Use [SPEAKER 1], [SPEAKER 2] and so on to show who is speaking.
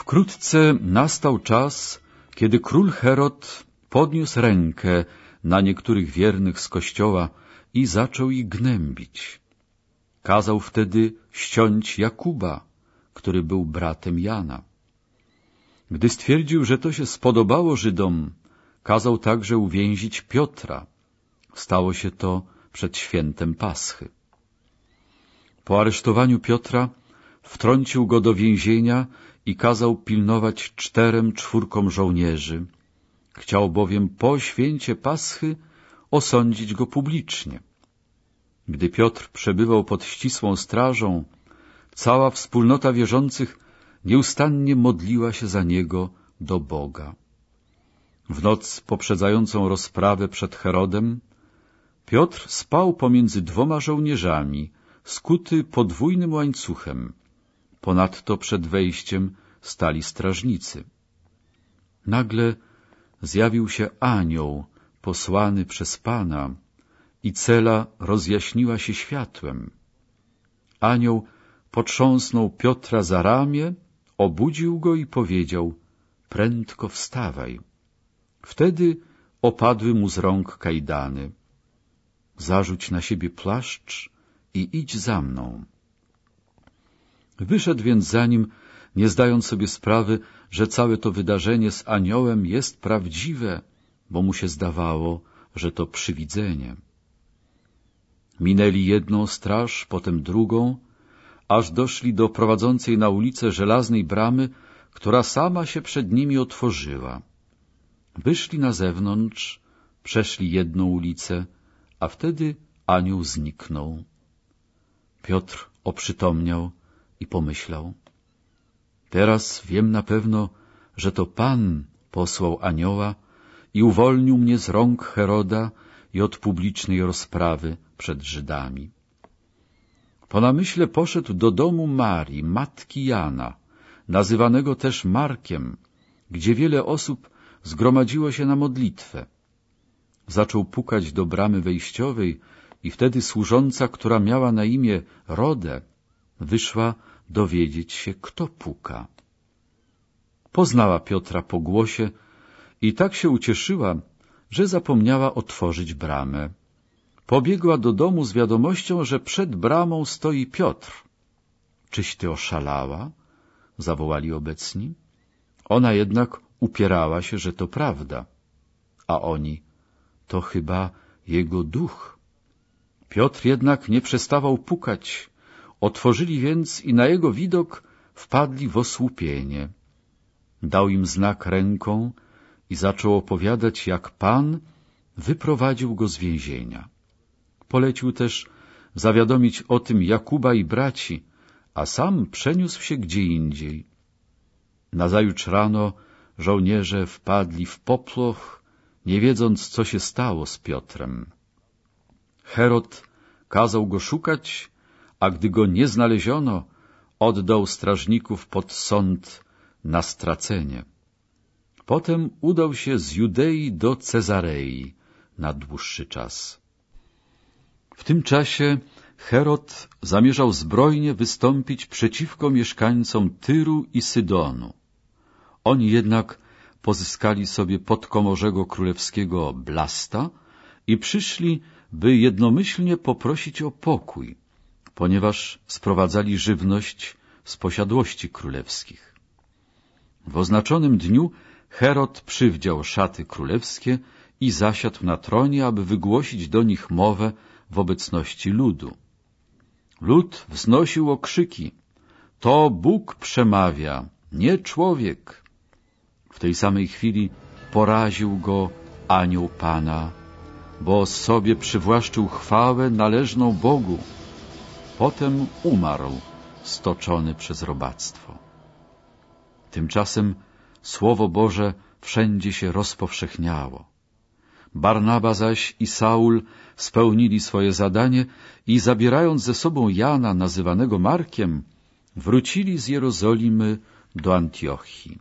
[SPEAKER 1] Wkrótce nastał czas, kiedy król Herod podniósł rękę na niektórych wiernych z kościoła i zaczął ich gnębić. Kazał wtedy ściąć Jakuba, który był bratem Jana. Gdy stwierdził, że to się spodobało Żydom, kazał także uwięzić Piotra. Stało się to przed świętem Paschy. Po aresztowaniu Piotra wtrącił go do więzienia i kazał pilnować czterem czwórkom żołnierzy. Chciał bowiem po święcie Paschy osądzić go publicznie. Gdy Piotr przebywał pod ścisłą strażą, cała wspólnota wierzących nieustannie modliła się za niego do Boga. W noc poprzedzającą rozprawę przed Herodem, Piotr spał pomiędzy dwoma żołnierzami, skuty podwójnym łańcuchem. Ponadto przed wejściem stali strażnicy. Nagle zjawił się anioł posłany przez Pana i cela rozjaśniła się światłem. Anioł potrząsnął Piotra za ramię, obudził go i powiedział — prędko wstawaj. Wtedy opadły mu z rąk kajdany. Zarzuć na siebie płaszcz i idź za mną. Wyszedł więc za nim, nie zdając sobie sprawy, że całe to wydarzenie z aniołem jest prawdziwe, bo mu się zdawało, że to przywidzenie. Minęli jedną straż, potem drugą, aż doszli do prowadzącej na ulicę żelaznej bramy, która sama się przed nimi otworzyła. Wyszli na zewnątrz, przeszli jedną ulicę, a wtedy anioł zniknął. Piotr oprzytomniał i pomyślał. Teraz wiem na pewno, że to Pan posłał anioła i uwolnił mnie z rąk Heroda i od publicznej rozprawy przed Żydami. Po namyśle poszedł do domu Marii, matki Jana, nazywanego też Markiem, gdzie wiele osób zgromadziło się na modlitwę. Zaczął pukać do bramy wejściowej i wtedy służąca, która miała na imię Rodę, wyszła dowiedzieć się, kto puka. Poznała Piotra po głosie i tak się ucieszyła, że zapomniała otworzyć bramę. Pobiegła do domu z wiadomością, że przed bramą stoi Piotr. — Czyś ty oszalała? — zawołali obecni. Ona jednak upierała się, że to prawda. A oni — to chyba jego duch. Piotr jednak nie przestawał pukać. Otworzyli więc i na jego widok wpadli w osłupienie. Dał im znak ręką i zaczął opowiadać, jak Pan wyprowadził go z więzienia. Polecił też zawiadomić o tym Jakuba i braci, a sam przeniósł się gdzie indziej. Nazajutrz rano żołnierze wpadli w poploch, nie wiedząc, co się stało z Piotrem. Herod kazał go szukać, a gdy go nie znaleziono, oddał strażników pod sąd na stracenie. Potem udał się z Judei do Cezarei na dłuższy czas. W tym czasie Herod zamierzał zbrojnie wystąpić przeciwko mieszkańcom Tyru i Sydonu. Oni jednak pozyskali sobie podkomorzego królewskiego Blasta i przyszli, by jednomyślnie poprosić o pokój, ponieważ sprowadzali żywność z posiadłości królewskich. W oznaczonym dniu Herod przywdział szaty królewskie i zasiadł na tronie, aby wygłosić do nich mowę w obecności ludu. Lud wznosił okrzyki. To Bóg przemawia, nie człowiek. W tej samej chwili poraził go anioł Pana, bo sobie przywłaszczył chwałę należną Bogu. Potem umarł, stoczony przez robactwo. Tymczasem Słowo Boże wszędzie się rozpowszechniało. Barnaba zaś i Saul spełnili swoje zadanie i zabierając ze sobą Jana, nazywanego Markiem, wrócili z Jerozolimy do Antiochii.